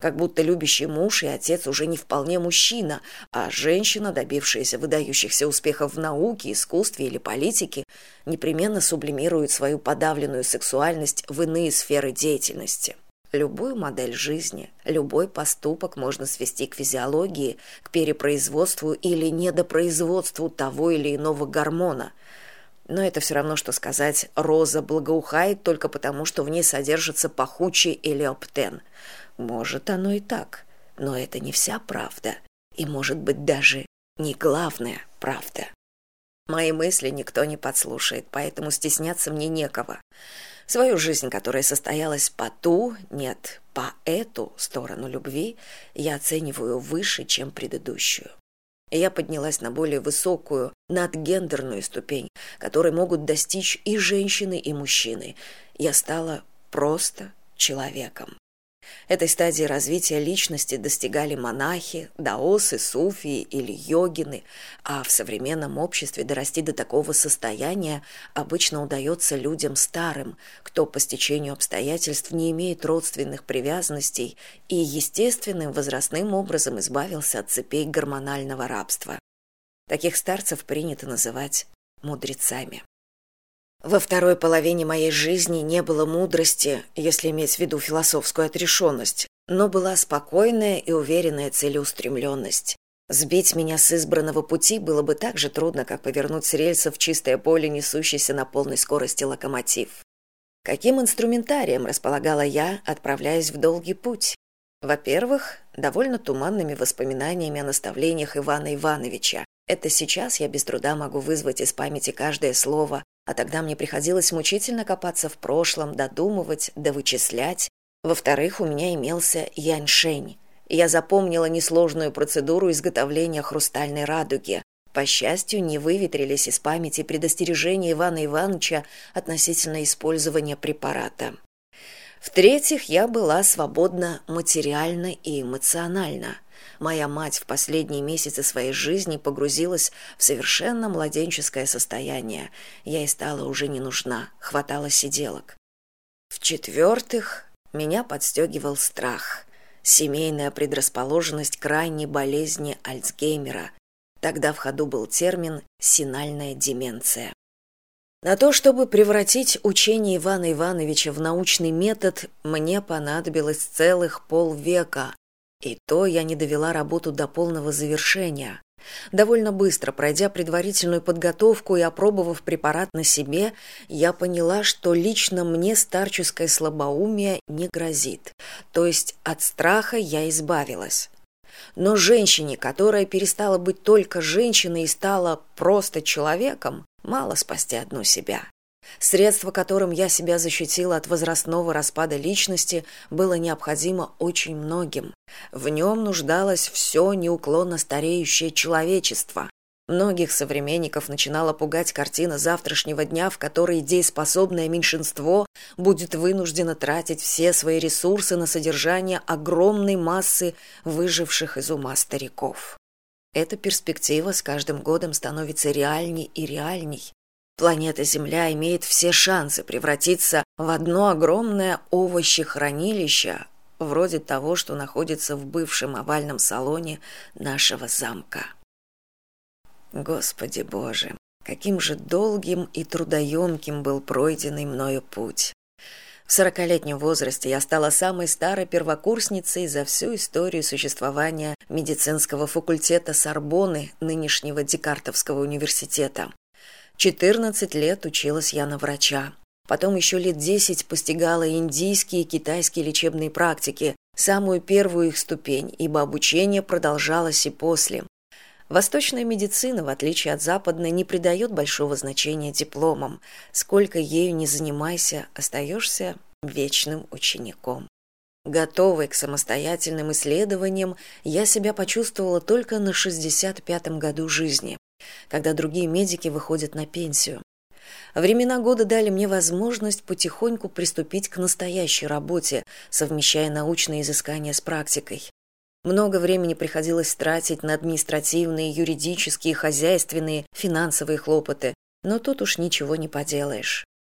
как будто любящий муж и отец уже не вполне мужчина а женщина добившаяся выдающихся успехов в науке искусстве или политике непременно сублимирует свою подавленную сексуальность в иные сферы деятельности. Любую модель жизни любой поступок можно свести к физиологии к перепроизводству или недопроизводству того или иного гормона но это все равно что сказать роза благоухает только потому что в ней содержится пахучий элеоптен может оно и так но это не вся правда. И может быть даже не главная правда. Мои мысли никто не подслушает поэтому стесняться мне некого. Свою жизнь которая состоялась по ту нет по эту сторону любви я оцениваю выше чем предыдущую я поднялась на более высокую надгендерную ступень которой могут достичь и женщины и мужчины. Я стала просто человеком этой стадии развития личности достигали монахи даосы суфии или йогины. А в современном обществе дорасти до такого состояния обычно удается людям старым кто по стечению обстоятельств не имеет родственных привязанностей и естественным возрастным образом избавился от цепей гормонального рабства. Таких старцев принято называть мудрецами во второй половине моей жизни не было мудрости если иметь в виду философскую отрешенность но была спокойная и уверенная целеустремленность. Сбить меня с избранного пути было бы так же трудно как повернуть с рельсов чистое поле несущийся на полной скорости локомотив. Каким инструментарием располагала я отправляясь в долгий путь? Во первых довольно туманными воспоминаниями о наставлениях ивана ивановича. Это сейчас я без труда могу вызвать из памяти каждое слово а тогда мне приходилось мучительно копаться в прошлом додумывать да вычислять. Во вторых у меня имелся яньшень я запомнила несложную процедуру изготовления хрустальной радуги. По счастью не выветрились из памяти предостережения ивана ивановича относительно использования препарата. В третьих я была свободна материально и эмоционально моя мать в последние месяцы своей жизни погрузилась в совершенно младенческое состояние. Я ей стала уже не нужна хватало сиделок. В четвертых меня подстегивал страх. Семейная предрасположенность крайней болезни альцгеймера. Тогда в ходу был термин синальная деменция на то чтобы превратить учение ивана ивановича в научный метод мне понадобилось целых полвека и то я не довела работу до полного завершения. Довольно быстро, пройдя предварительную подготовку и опробовав препарат на себе, я поняла, что лично мне старческое слабоумие не грозит. То есть от страха я избавилась. Но женщине, которая перестала быть только женщиной и стала просто человеком, мало спасти одну себя средство которым я себя защитила от возрастного распада личности было необходимо очень многим. В нем нуждалось все неуклонно стареющее человечество. Многих современников начинала пугать картина завтрашнего дня в которой дееспособное меньшинство будет вынуждено тратить все свои ресурсы на содержание огромной массы выживших из ума стариков. Эта перспектива с каждым годом становится реальней и реальней планета земля имеет все шансы превратиться в одно огромное овощехранилище вроде того что находится в бывшем овальном салоне нашего замка. Господи боже каким же долгим и трудоемким был пройденный мною путь. В сорокалетнем возрасте я стала самой старой первокурсницей за всю историю существования медицинского факультета сорбоны нынешнего декартовского университета четырнадцать лет училась я на врача. Потом еще лет десять постигала индийские и китайские лечебные практики. Самую первую их ступень ибо обучение продолжалось и после. Восточная медицина в отличие от западной не придает большого значения дипломам. Сколько ею не занимайся остаешься вечным учеником. Готовой к самостоятельным исследованиям я себя почувствовала только на шестьдесят пятом году жизни когда другие медики выходят на пенсию. Времена года дали мне возможность потихоньку приступить к настоящей работе совмещая научные изыскания с практикой. Много времени приходилось тратить на административные юридические хозяйственные финансовые хлопоты но тут уж ничего не поделаешь